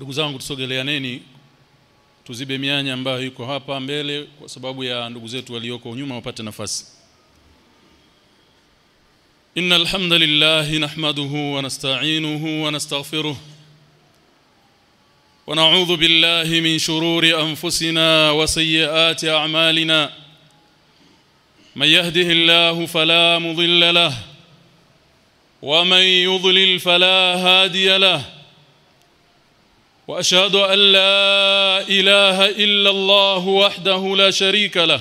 ndugu zangu tusogeleaneni tuzibe mianya ambayo iko hapa mbele kwa sababu ya ndugu zetu walioko nyuma wapate nafasi إن الحمد لله نحمده ونستعينه ونستغفره ونعوذ بالله من شرور أنفسنا وسيئات أعمالنا من يهده الله فلا مضل له ومن يضلل فلا هادي له وأشهد أن لا إله إلا الله وحده لا شريك له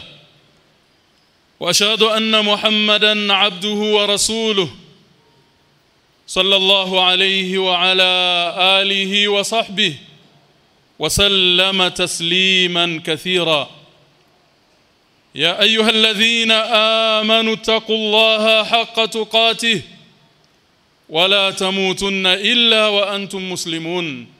وأشهد أن محمدا عبده ورسوله صلى الله عليه وعلى آله وصحبه وسلم تسليما كثيرا. يا أيها الذين آمنوا اتقوا الله حق تقاته ولا تموتن إلا وأنتم مسلمون.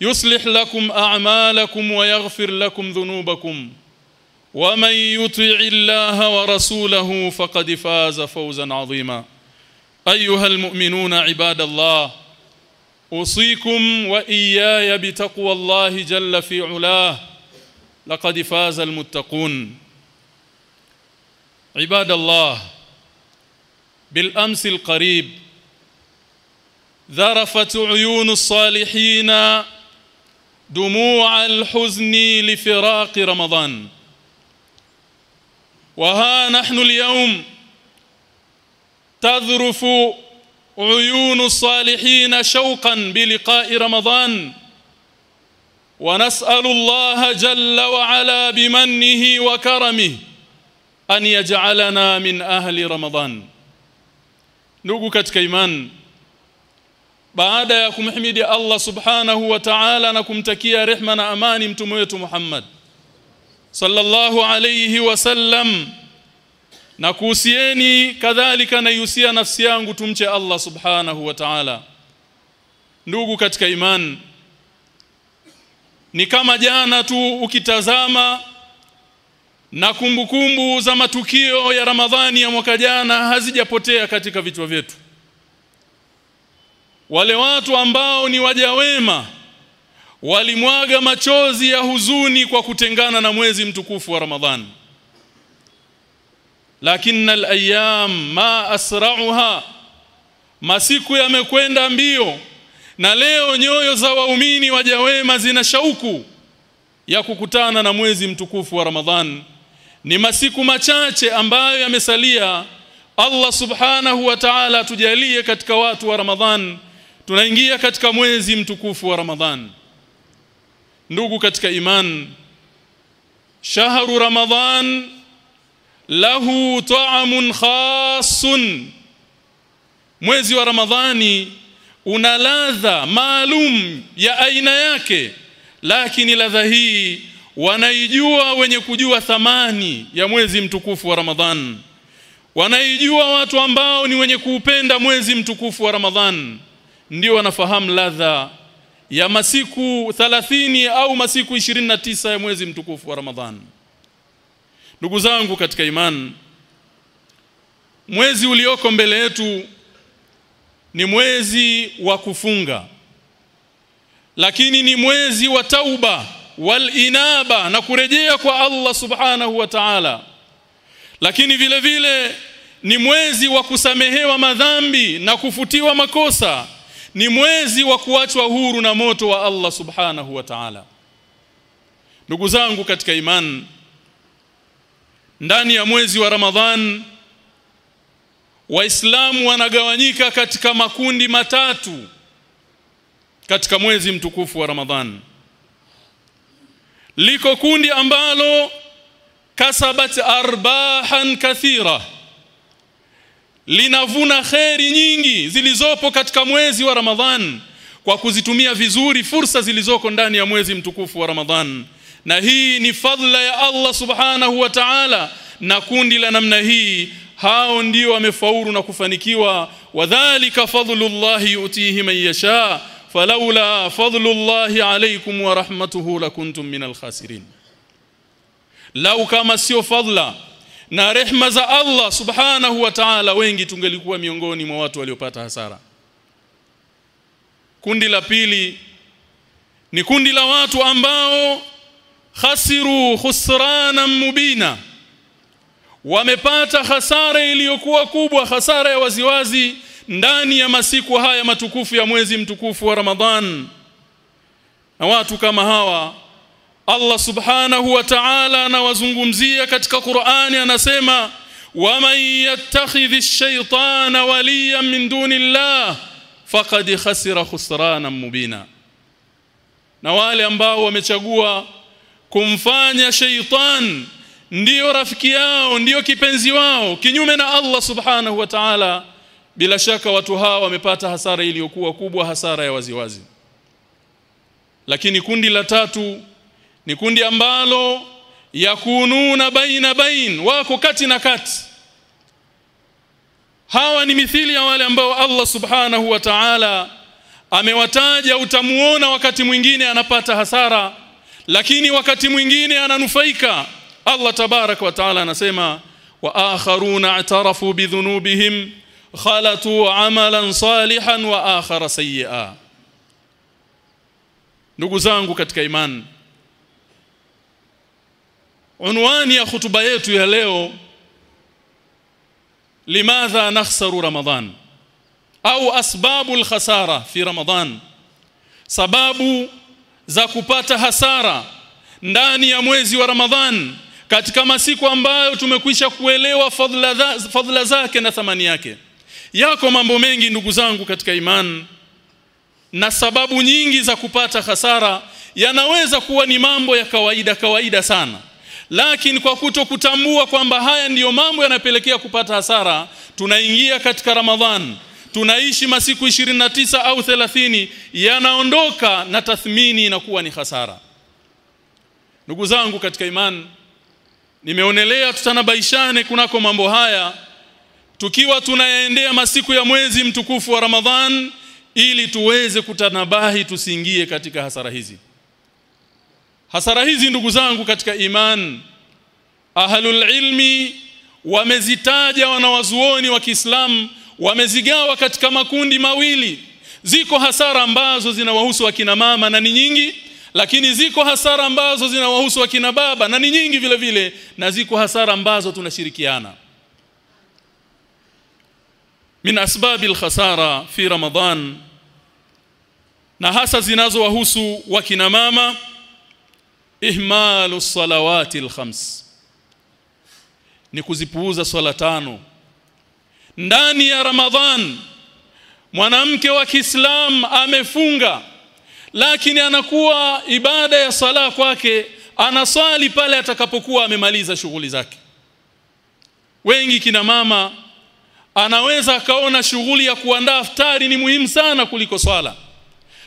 يصلح لكم أعمالكم ويغفر لكم ذنوبكم. ومن يطع الله ورسوله فقد فاز فوزا عظيما. أيها المؤمنون عباد الله أوصيكم وإياي بتقوى الله جل في علاه. لقد فاز المتقون. عباد الله بالأمس القريب ذرفت عيون الصالحين دموع الحزن لفراق رمضان. وها نحن اليوم تذرف عيون الصالحين شوقا بلقاء رمضان. ونسأل الله جل وعلا بمنه وكرمه أن يجعلنا من أهل رمضان. ndugu katika imani baada ya kumhimidi Allah subhanahu wa ta'ala na kumtakia rehma na amani mtume wetu Muhammad sallallahu alayhi wasallam na kuhusieni kadhalika na nafsi yangu tumche Allah subhanahu wa ta'ala. Ndugu katika iman ni kama jana tu ukitazama na kumbukumbu kumbu za matukio ya Ramadhani ya mwaka jana hazijapotea katika vichwa vyetu wale watu ambao ni wajawema walimwaga machozi ya huzuni kwa kutengana na mwezi mtukufu wa Ramadhani lakini alayam ma asra'uha masiku yamekwenda mbio na leo nyoyo za waumini wajawema zina shauku ya kukutana na mwezi mtukufu wa Ramadhan. Ni masiku machache ambayo yamesalia. Allah subhanahu wa ta'ala tujalie katika watu wa Ramadhan tunaingia katika mwezi mtukufu wa Ramadhan. Ndugu katika iman shahru ramadhan lahu ta'amun khasun. Mwezi wa ramadhani una ladha maalum ya aina yake lakini ladha hii wanaijua wenye kujua thamani ya mwezi mtukufu wa ramadhan. Wanaijua watu ambao ni wenye kuupenda mwezi mtukufu wa ramadhan ndio wanafahamu ladha ya masiku 30 au masiku 29 ya mwezi mtukufu wa Ramadhan. Ndugu zangu katika imani, mwezi ulioko mbele yetu ni mwezi wa kufunga. Lakini ni mwezi wa tauba wal inaba na kurejea kwa Allah Subhanahu wa Ta'ala. Lakini vile vile ni mwezi wa kusamehewa madhambi na kufutiwa makosa ni mwezi wa kuachwa huru na moto wa Allah subhanahu wa ta'ala. Ndugu zangu katika imani ndani ya mwezi wa Ramadhan waislamu wanagawanyika katika makundi matatu katika mwezi mtukufu wa Ramadhan. Liko kundi ambalo kasabat arbahan kathira linavuna kheri nyingi zilizopo katika mwezi wa Ramadhan kwa kuzitumia vizuri fursa zilizoko ndani ya mwezi mtukufu wa Ramadhan. Na hii ni fadhila ya Allah subhanahu wa ta'ala na kundi la namna hii hao ndio wamefaulu na kufanikiwa. Wadhālika fadlullahi yutihi man yasha falawla fadlullahi alaykum wa rahmatuhu lakuntum minal khasirin. Lau kama sio fadla na rehma za Allah subhanahu wa ta'ala wengi tungelikuwa miongoni mwa watu waliopata hasara. Kundi la pili ni kundi la watu ambao khasiru khusrana mubina. Wamepata hasara iliyokuwa kubwa hasara ya waziwazi ndani ya masiku haya matukufu ya mwezi mtukufu wa Ramadhan. Na watu kama hawa Allah subhanahu wa ta'ala anawazungumzia katika Qur'ani anasema waman yattakhidhi ash-shaytana waliyan min dunillah faqad khasira khusrana mubina. Na wale ambao wamechagua kumfanya shaitan ndiyo rafiki yao ndiyo kipenzi wao kinyume na Allah subhanahu wa ta'ala bila shaka watu hawa wamepata hasara iliyokuwa kubwa hasara ya waziwazi. Lakini kundi la tatu ni kundi ambalo yakununa baina bain wako kati na kati. Hawa ni mithili ya wale ambao Allah subhanahu wa ta'ala amewataja utamuona wakati mwingine anapata hasara lakini wakati mwingine ananufaika. Allah tabarak wa taala anasema wa akharuna atarafu bidhunubihim khalatu amalan salihan wa akhara sayyi'a. Ndugu zangu katika imani unwani ya hutuba yetu ya leo limadha nakhsaru Ramadhan? Au asbabu khasara fi Ramadhan? Sababu za kupata hasara ndani ya mwezi wa ramadhan katika masiku ambayo tumekwisha kuelewa fadhila za, fadhila zake na thamani yake. Yako mambo mengi ndugu zangu katika imani na sababu nyingi za kupata hasara yanaweza kuwa ni mambo ya kawaida kawaida sana lakini kwa kuto kutambua kwamba haya ndiyo mambo yanapelekea kupata hasara tunaingia katika ramadhan. Tunaishi masiku 29 au 30 yanaondoka na tathmini inakuwa ni hasara. Ndugu zangu katika imani nimeonelea tutanabaishane kunako mambo haya tukiwa tunayaendea masiku ya mwezi mtukufu wa Ramadhan ili tuweze kutanabahi tusiingie katika hasara hizi hasara hizi ndugu zangu katika iman ahlul ilmi wamezitaja wanawazuoni wa Kiislamu wamezigawa katika makundi mawili. Ziko hasara ambazo zinawahusu akina mama na ni nyingi lakini ziko hasara ambazo zinawahusu akina baba na ni nyingi vile vile na ziko hasara ambazo tunashirikiana. Min asbabi alkhasara fi ramadan na hasa zinazowahusu wakina mama ihmalu salawati alkhams. Ni kuzipuuza swala tano. Ndani ya ramadhan mwanamke wa Kiislam amefunga lakini anakuwa ibada ya sala kwake anaswali pale atakapokuwa amemaliza shughuli zake. Wengi kina mama anaweza akaona shughuli ya kuandaa iftari ni muhimu sana kuliko swala.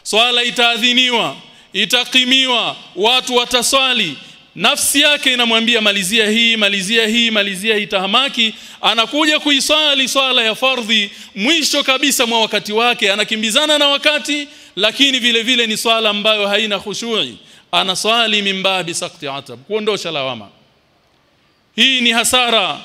Swala itaadhiniwa itakimiwa watu wataswali. Nafsi yake inamwambia malizia hii malizia hii malizia hii. Tahamaki anakuja kuiswali swala ya fardhi mwisho kabisa mwa wakati wake. Anakimbizana na wakati lakini vile vile ni swala ambayo haina khushui. Anaswali mimbabi sakti atab kuondosha lawama. Hii ni hasara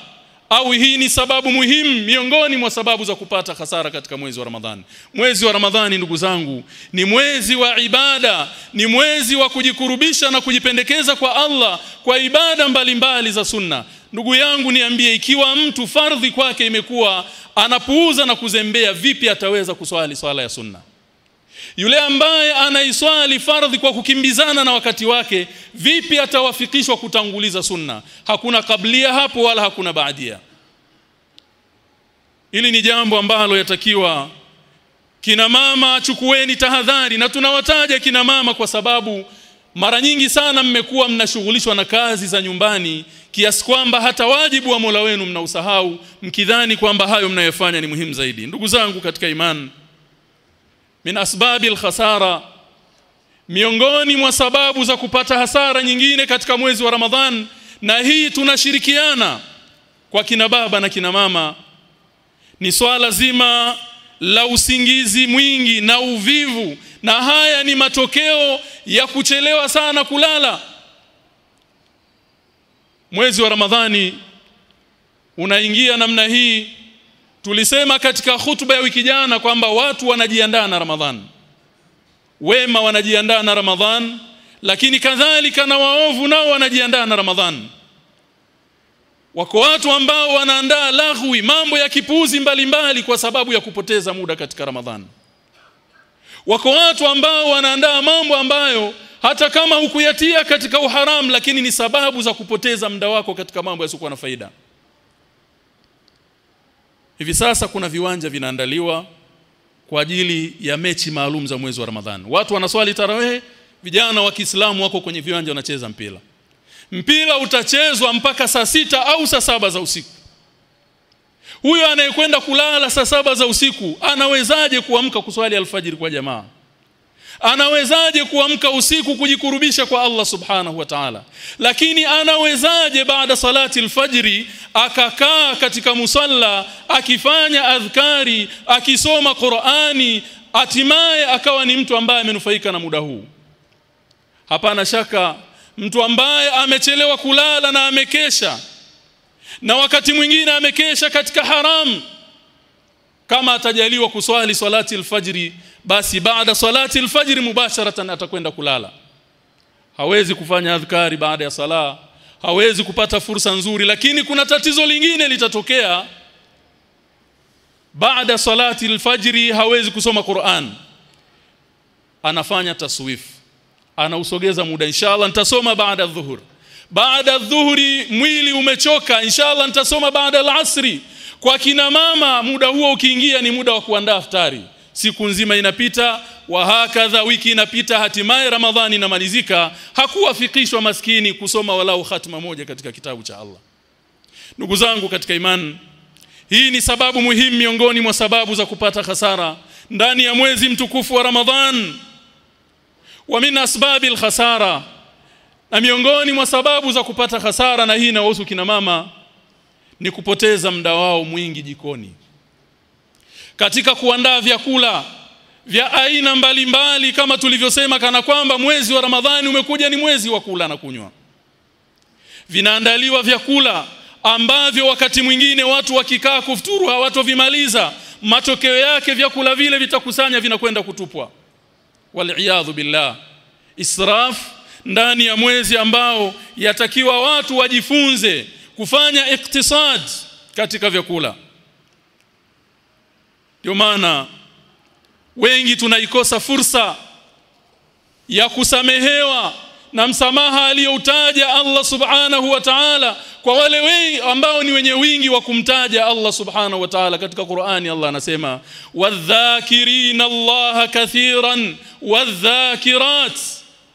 au hii ni sababu muhimu miongoni mwa sababu za kupata hasara katika mwezi wa Ramadhani. Mwezi wa Ramadhani ndugu zangu ni mwezi wa ibada, ni mwezi wa kujikurubisha na kujipendekeza kwa Allah kwa ibada mbalimbali mbali za sunna. Ndugu yangu niambie ikiwa mtu fardhi kwake imekuwa anapuuza na kuzembea vipi ataweza kuswali swala ya sunna? Yule ambaye anaiswali fardhi kwa kukimbizana na wakati wake vipi atawafikishwa kutanguliza sunna? Hakuna kablia hapo wala hakuna baadia. Hili ni jambo ambalo yatakiwa kina mama chukueni tahadhari na tunawataja kina mama kwa sababu mara nyingi sana mmekuwa mnashughulishwa na kazi za nyumbani kiasi kwamba hata wajibu wa Mola wenu mnausahau mkidhani kwamba hayo mnayofanya ni muhimu zaidi. Ndugu zangu katika imani min asbabi alkhasara miongoni mwa sababu za kupata hasara nyingine katika mwezi wa Ramadhan na hii tunashirikiana kwa kina baba na kina mama ni swala zima la usingizi mwingi na uvivu na haya ni matokeo ya kuchelewa sana kulala. Mwezi wa Ramadhani unaingia namna hii tulisema katika hutuba ya wiki jana kwamba watu wanajiandaa na Ramadhan. Wema wanajiandaa na Ramadhan lakini kadhalika na waovu nao wanajiandaa na Ramadhan. Wako watu ambao wanaandaa lahwi mambo ya kipuzi mbalimbali kwa sababu ya kupoteza muda katika Ramadhan. Wako watu ambao wanaandaa mambo ambayo hata kama hukuyatia katika uharamu lakini ni sababu za kupoteza muda wako katika mambo yasiyokuwa na faida hivi sasa kuna viwanja vinaandaliwa kwa ajili ya mechi maalum za mwezi wa Ramadhani. Watu wanaswali tarawehe vijana wa Kiislamu wako kwenye viwanja wanacheza mpira. Mpira utachezwa mpaka saa sita au saa saba za usiku. Huyo anayekwenda kulala saa saba za usiku anawezaje kuamka kuswali alfajiri kwa jamaa anawezaje kuamka usiku kujikurubisha kwa Allah subhanahu wa ta'ala? Lakini anawezaje baada salati alfajri akakaa katika musalla akifanya adhkari akisoma Qur'ani hatimaye akawa ni mtu ambaye amenufaika na muda huu? Hapana shaka mtu ambaye amechelewa kulala na amekesha na wakati mwingine amekesha katika haram kama atajaliwa kuswali salati alfajiri basi baada salati alfajiri mubasharatan atakwenda kulala. Hawezi kufanya adhkari baada ya sala hawezi kupata fursa nzuri lakini kuna tatizo lingine litatokea. Baada salati alfajiri hawezi kusoma Qur'an. Anafanya taswif. Anausogeza muda inshallah nitasoma baada dhuhur baada dhuhuri mwili umechoka inshallah nitasoma baada al-asri kwa kina mama muda huo ukiingia ni muda wa kuandaa iftari. Siku nzima inapita wa hakadha wiki inapita hatimaye ramadhani inamalizika. Hakuwafikishwa maskini kusoma walau hatima moja katika kitabu cha Allah. Ndugu zangu katika imani hii ni sababu muhimu miongoni mwa sababu za kupata hasara ndani ya mwezi mtukufu wa Ramadhan wa min asbabi alkhasara na miongoni mwa sababu za kupata hasara na hii inahusu kina mama ni kupoteza muda wao mwingi jikoni. Katika kuandaa vyakula vya aina mbalimbali mbali, kama tulivyosema kana kwamba mwezi wa Ramadhani umekuja ni mwezi wa kula na kunywa. Vinaandaliwa vyakula ambavyo wakati mwingine watu wakikaa kufuturu hawatovimaliza matokeo yake vyakula vile vitakusanya vinakwenda kutupwa. Waliaadhu billah. Israf ndani ya mwezi ambao yatakiwa watu wajifunze kufanya iktisad katika vyakula. Ndio maana wengi tunaikosa fursa ya kusamehewa na msamaha aliyoutaja Allah subhanahu wa ta'ala kwa wale wengi ambao ni wenye wingi wa kumtaja Allah subhanahu wa ta'ala. Katika Qur'ani Allah anasema wadhakirina Allah kathiran wadhakirat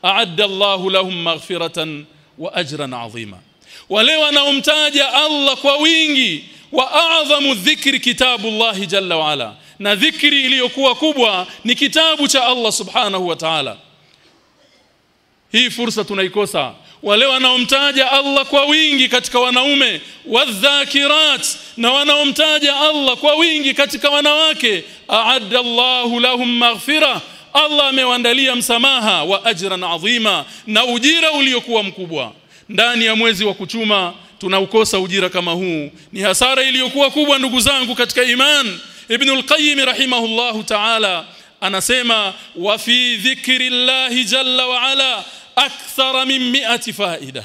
a'adda Allah lahum maghfiratan wa ajran 'azima wale wanaomtaja Allah kwa wingi wa a'zamu dhikri kitabullahi jalla waala na dhikri iliyokuwa kubwa ni kitabu cha Allah subhanahu wa ta'ala. Hii fursa tunaikosa. Wale wanaomtaja Allah kwa wingi katika wanaume wadhakirat na wanaomtaja Allah kwa wingi katika wanawake a'adda Allahu lahum maghfira. Allah amewaandalia msamaha wa ajran adhima na ujira uliokuwa mkubwa ndani ya mwezi wa kuchuma tunaukosa ujira kama huu. Ni hasara iliyokuwa kubwa ndugu zangu katika iman. Ibn al-Qayyim rahimahullahu ta'ala anasema wa fi dhikrillahi jalla wa ala akthara min mi'ati faida.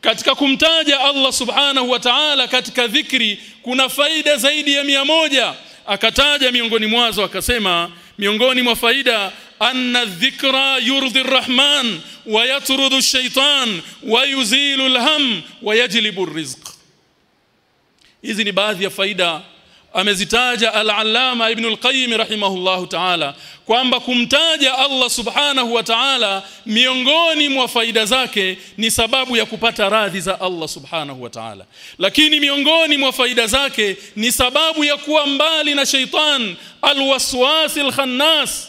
Katika kumtaja Allah subhanahu wa ta'ala katika dhikri kuna faida zaidi ya mia moja. Akataja miongoni mwazo akasema miongoni mwa faida anna dhikra yurdhi arrahman wa yatrudu ash-shaytan wa yuzilu alham wa yajlibu ar-rizq hizi ni baadhi ya faida amezitaja al-allama ibn al-qayyim rahimahullahu ta'ala kwamba kumtaja Allah subhanahu wa ta'ala miongoni mwa faida zake ni sababu ya kupata radhi za Allah subhanahu wa ta'ala. Lakini miongoni mwa faida zake ni sababu ya kuwa mbali na shaitan al-waswas al-khannas.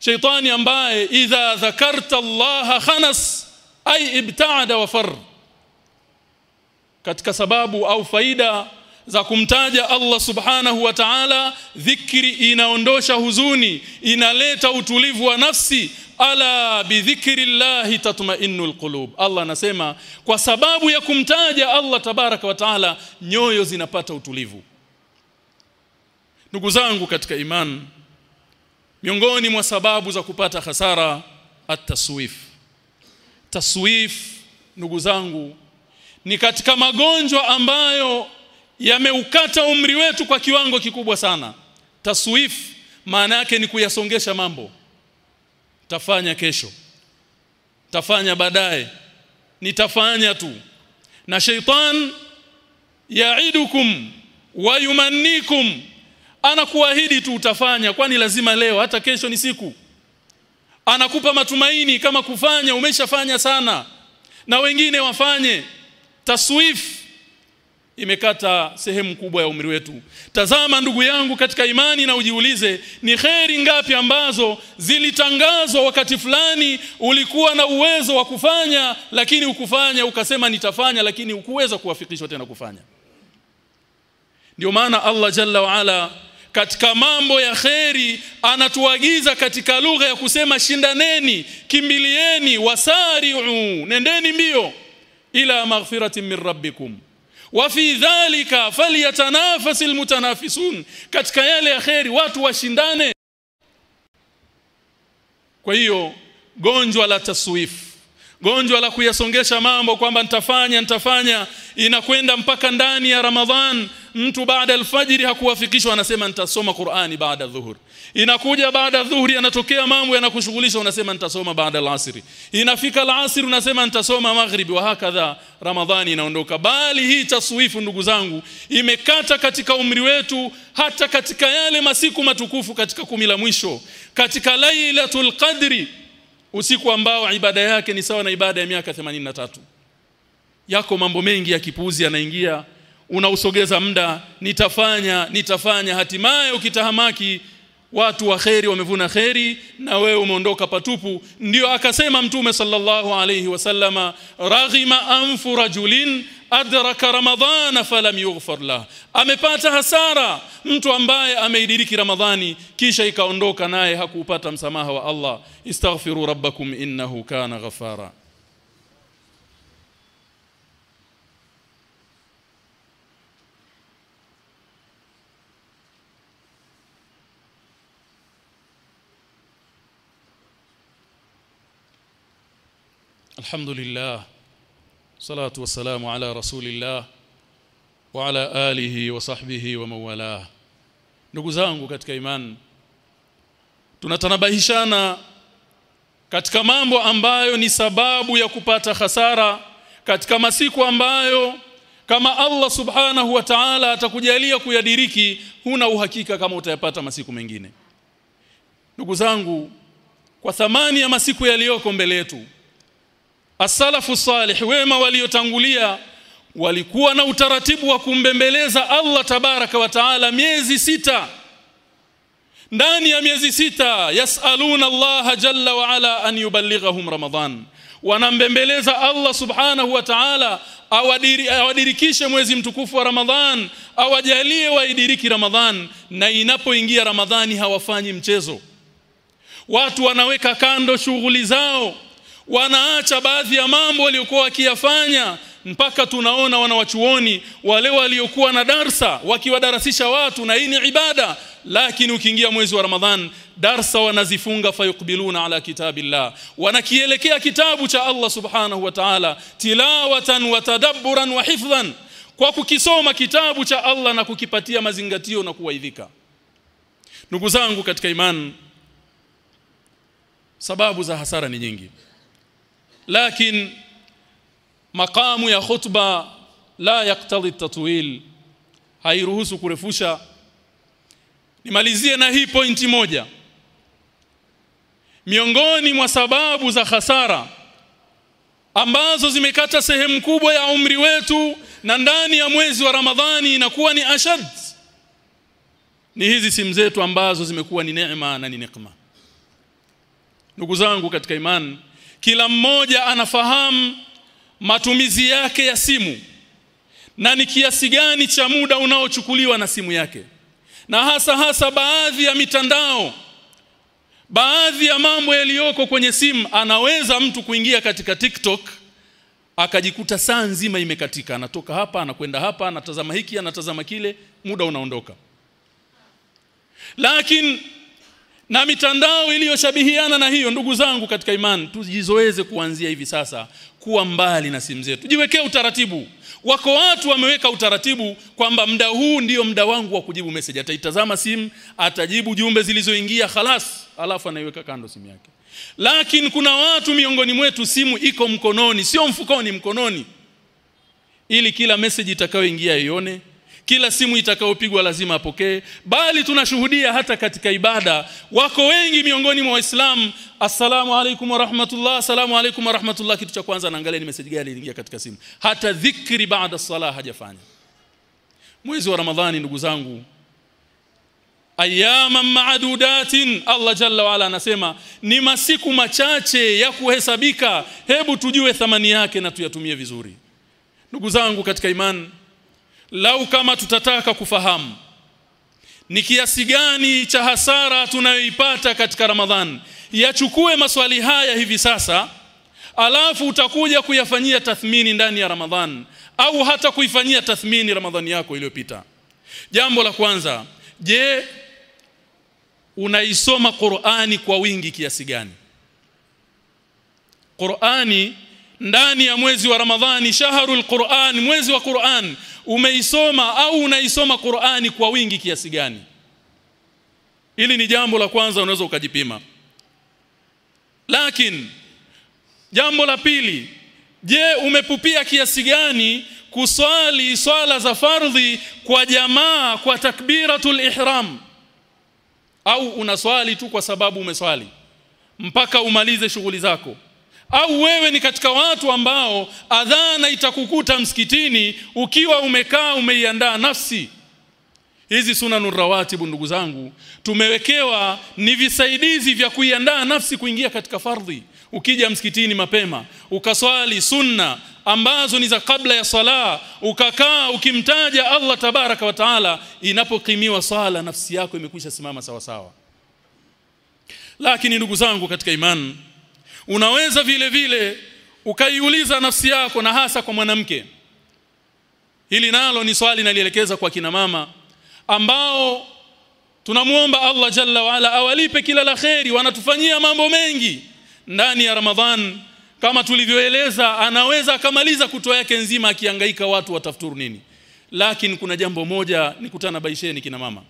Shaitani ambaye idha dhakarta Allah khanas ay ibtaada wa far. Katika sababu au faida za kumtaja Allah subhanahu wa ta'ala dhikri inaondosha huzuni inaleta utulivu wa nafsi. Ala bidhikri llahi tatma'innul qulub. Allah anasema kwa sababu ya kumtaja Allah tabaraka wa ta'ala nyoyo zinapata utulivu. Ndugu zangu katika iman miongoni mwa sababu za kupata hasara at-taswif. Taswif ndugu zangu ni katika magonjwa ambayo yameukata umri wetu kwa kiwango kikubwa sana. Taswif maana yake ni kuyasongesha mambo. Tafanya kesho. Tafanya baadaye. Nitafanya tu. Na sheitan yaidukum wa yumannikum. Anakuahidi tu utafanya kwani lazima leo hata kesho ni siku. Anakupa matumaini kama kufanya umeshafanya sana. Na wengine wafanye. Taswif imekata sehemu kubwa ya umri wetu. Tazama ndugu yangu katika imani na ujiulize ni kheri ngapi ambazo zilitangazwa wakati fulani ulikuwa na uwezo wa kufanya lakini ukufanya ukasema nitafanya lakini ukuweza kuwafikishwa tena kufanya. Ndio maana Allah jalla waala katika mambo ya kheri anatuagiza katika lugha ya kusema shindaneni kimbilieni wasari'u nendeni mbio ila maghfirati min rabbikum wa fi dhalika falyatanafasil mutanafisun katika yale ya kheri watu washindane. Kwa hiyo gonjwa la taswif gonjwa la kuyasongesha mambo kwamba nitafanya nitafanya inakwenda mpaka ndani ya Ramadhan mtu baada alfajiri hakuwafikishwa anasema nitasoma Qur'ani baada dhuhur inakuja baada dhuhuri yanatokea mambo yanakushughulisha unasema nitasoma baada alasiri inafika alasiri unasema nitasoma maghribi wa hakadha Ramadhani inaondoka. Bali hii taswifu ndugu zangu imekata katika umri wetu hata katika yale masiku matukufu katika kumi la mwisho. Katika lailatul qadri usiku ambao ibada yake ni sawa na ibada ya miaka 83 yako mambo mengi ya kipuuzi yanaingia unausogeza muda nitafanya nitafanya. Hatimaye ukitahamaki watu wa kheri wamevuna kheri na wewe umeondoka patupu. Ndio akasema mtume sallallahu alayhi wasallama raghima anfu rajulin adraka ramadhana falam yughfar lah. Amepata hasara mtu ambaye ameidiriki ramadhani kisha ikaondoka naye hakupata msamaha wa Allah. Istaghfiru rabbakum innahu kana ghafara الحمد لله صلاة والسلام على رسول الله وعلى آله وصحبه وموالاه ndugu zangu katika imani tunatanabahishana katika mambo ambayo ni sababu ya kupata hasara katika masiku ambayo kama Allah subhanahu wa ta'ala atakujalia kuyadiriki huna uhakika kama utayapata masiku mengine ndugu zangu kwa thamani ya masiku yaliyoko mbele yetu As-salafu salih wema waliotangulia walikuwa na utaratibu wa kumbembeleza Allah tabaraka wa taala miezi sita. Ndani ya miezi sita yasaluna Allah jalla wa ala an yuballighahum Ramadhan wanambembeleza Allah subhanahu wa ta'ala awadiri, awadirikishe mwezi mtukufu wa Ramadhan awajalie waidiriki Ramadhan na inapoingia Ramadhani hawafanyi mchezo. Watu wanaweka kando shughuli zao wanaacha baadhi ya mambo waliokuwa wakiyafanya mpaka tunaona wanawachuoni wale waliokuwa na darsa wakiwadarasisha watu na hii ni ibada. Lakini ukiingia mwezi wa Ramadhan darsa wanazifunga fayukbiluna ala kitabillah. Wanakielekea kitabu cha Allah subhanahu wa ta'ala tilawatan wa tadabburan wa hifdhan. Kwa kukisoma kitabu cha Allah na kukipatia mazingatio na kuwaidhika. Ndugu zangu katika imani sababu za hasara ni nyingi lakini maqamu ya khutba la yaktadhi tatwil hairuhusu kurefusha. Nimalizie na hii pointi moja. Miongoni mwa sababu za hasara ambazo zimekata sehemu kubwa ya umri wetu na ndani ya mwezi wa Ramadhani inakuwa ni ashad. Ni hizi simu zetu ambazo zimekuwa ni neema na ni nikma ndugu zangu katika imani kila mmoja anafahamu matumizi yake ya simu na ni kiasi gani cha muda unaochukuliwa na simu yake. Na hasa hasa baadhi ya mitandao baadhi ya mambo yaliyoko kwenye simu anaweza mtu kuingia katika TikTok akajikuta saa nzima imekatika. Anatoka hapa anakwenda hapa anatazama hiki anatazama kile muda unaondoka. Lakini na mitandao iliyoshabihiana na hiyo ndugu zangu katika imani tujizoeze kuanzia hivi sasa kuwa mbali na simu zetu. Jiwekee utaratibu. Wako watu wameweka utaratibu kwamba muda huu ndiyo muda wangu wa kujibu message. Ataitazama simu atajibu jumbe zilizoingia khalas alafu anaiweka kando simu yake. Lakini kuna watu miongoni mwetu simu iko mkononi sio mfukoni mkononi. Ili kila message itakayoingia ione kila simu itakayopigwa lazima apokee bali tunashuhudia hata katika ibada wako wengi miongoni mwa waislamu. Assalamu alaikum wa rahmatullah assalamu alaikum wa rahmatullah. Kitu cha kwanza naangalia ni message gani iliingia katika simu. Hata dhikri baada sala hajafanya. Mwezi wa ramadhani ndugu zangu ayyaman ma'dudatin Allah jalla wa ala anasema ni masiku machache ya kuhesabika. Hebu tujue thamani yake na tuyatumie vizuri. Ndugu zangu katika imani lau kama tutataka kufahamu ni kiasi gani cha hasara tunayoipata katika Ramadhan. Yachukue maswali haya hivi sasa alafu utakuja kuyafanyia tathmini ndani ya Ramadhan au hata kuifanyia tathmini Ramadhani yako iliyopita. Jambo la kwanza je unaisoma Qur'ani kwa wingi kiasi gani? Qur'ani ndani ya mwezi wa Ramadhani shaharul Qur'an mwezi wa Qur'an umeisoma au unaisoma Qur'ani kwa wingi kiasi gani? Hili ni jambo la kwanza unaweza ukajipima. Lakini jambo la pili je umepupia kiasi gani kuswali swala za fardhi kwa jamaa kwa takbiratul ihram? Au unaswali tu kwa sababu umeswali mpaka umalize shughuli zako au wewe ni katika watu ambao adhana itakukuta msikitini ukiwa umekaa umeiandaa nafsi. Hizi sunanur rawatibu ndugu zangu tumewekewa ni visaidizi vya kuiandaa nafsi kuingia katika fardhi. Ukija msikitini mapema ukaswali sunna ambazo ni za kabla ya sala ukakaa ukimtaja Allah tabaraka wa taala inapokimiwa sala nafsi yako imekwisha simama sawa sawa lakini ndugu zangu katika imani unaweza vile vile ukaiuliza nafsi yako na hasa kwa mwanamke. Hili nalo ni swali nalielekeza kwa kina mama ambao tunamuomba Allah jalla waala awalipe kila la kheri. Wanatufanyia mambo mengi ndani ya Ramadhan. Kama tulivyoeleza anaweza akamaliza kutoa yake nzima akihangaika watu watafuturu nini. Lakini kuna jambo moja nikutana baisheni kina mama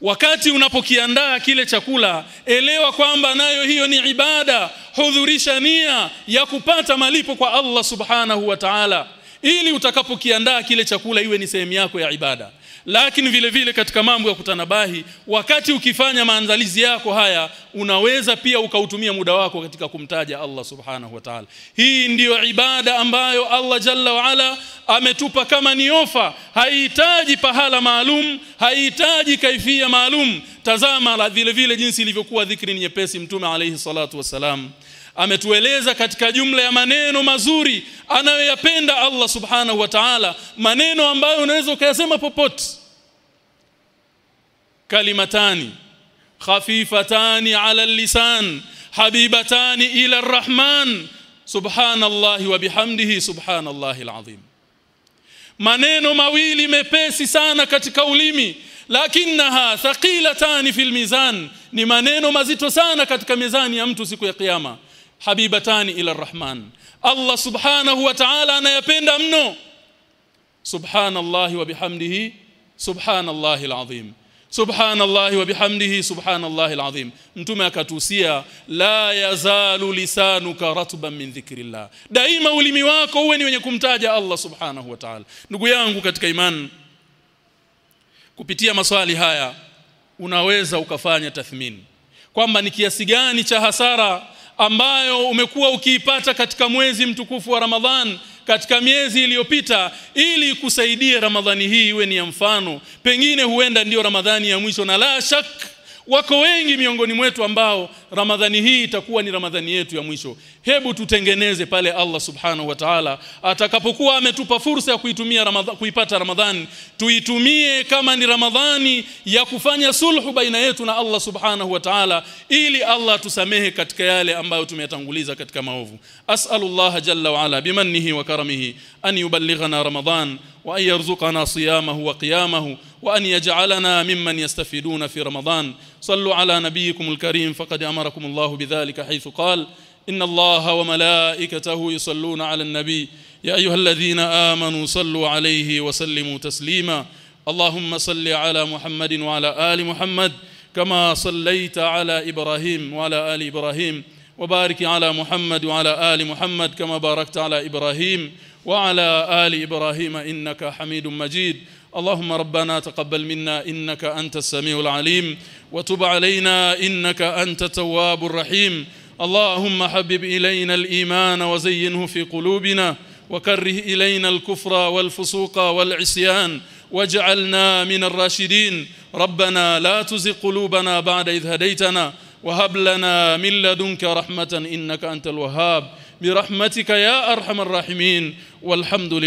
wakati unapokiandaa kile chakula elewa kwamba nayo hiyo ni ibada. Hudhurisha nia ya kupata malipo kwa Allah subhanahu wa ta'ala. Ili utakapokiandaa kile chakula iwe ni sehemu yako ya ibada lakini vile vile katika mambo ya kutanabahi wakati ukifanya maandalizi yako haya unaweza pia ukautumia muda wako katika kumtaja Allah subhanahu wa ta'ala. Hii ndiyo ibada ambayo Allah jalla wa ala ametupa kama ni ofa. Haihitaji pahala maalum haihitaji kaifia maalum. Tazama vile vile jinsi ilivyokuwa dhikri nyepesi mtume alayhi salatu wasalam ametueleza katika jumla ya maneno mazuri anayoyapenda Allah subhanahu wa ta'ala maneno ambayo unaweza ukayasema popote. Kalimatani khafifatani ala lisan habibatani ila arrahman subhanallahi wa bihamdihi subhanallahi alazim. Maneno mawili mepesi sana katika ulimi lakinaha thaqilatani fil mizan ni maneno mazito sana katika mizani ya mtu siku ya kiyama habibatani ila rahman. Allah subhanahu wa ta'ala anayapenda mno. Subhanallahi wa bihamdihi subhanallahi alazim. Subhanallahi wa bihamdihi subhanallahi alazim. Mtume akatusia la yazalu lisanuka ratban min dhikrillah. Daima ulimi wako uwe ni wenye kumtaja Allah subhanahu wa ta'ala. Ndugu yangu katika imani kupitia maswali haya unaweza ukafanya tathmini. Kwamba ni kiasi gani cha hasara ambayo umekuwa ukiipata katika mwezi mtukufu wa Ramadhan katika miezi iliyopita ili kusaidia Ramadhani hii iwe ni ya mfano. Pengine huenda ndiyo Ramadhani ya mwisho na la shak wako wengi miongoni mwetu ambao Ramadhani hii itakuwa ni Ramadhani yetu ya mwisho. Hebu tutengeneze pale Allah subhanahu wa ta'ala atakapokuwa ametupa fursa ya kuitumia Ramadhani kuipata Ramadhani tuitumie kama ni Ramadhani ya kufanya sulhu baina yetu na Allah subhanahu wa ta'ala ili Allah tusamehe katika yale ambayo tumeyatanguliza katika maovu. As'alullah jalla wa ala bimannihi wa karamihi an yuballighana Ramadhan wa an yarzuqana siyamahu wa qiyamahu an yaj'alana mimman yastafiduna fi Ramadhan sallu ala nabiyikum alkarim faqad amarakum Allah bidhalika haythu qala إن الله وملائكته يصلون على النبي. يا أيها الذين آمنوا صلوا عليه وسلموا تسليما. اللهم صل على محمد وعلى آل محمد كما صليت على إبراهيم وعلى آل إبراهيم. وبارك على محمد وعلى آل محمد كما باركت على إبراهيم. وعلى آل إبراهيم إنك حميد مجيد. اللهم ربنا تقبل منا إنك أنت السميع العليم وتب علينا إنك أنت التواب الرحيم. اللهم حبب إلينا الإيمان وزينه في قلوبنا وكره إلينا الكفر والفسوق والعصيان واجعلنا من الراشدين. ربنا لا تزغ قلوبنا بعد إذ هديتنا وهب لنا من لدنك رحمة إنك أنت الوهاب. برحمتك يا أرحم الراحمين والحمد لله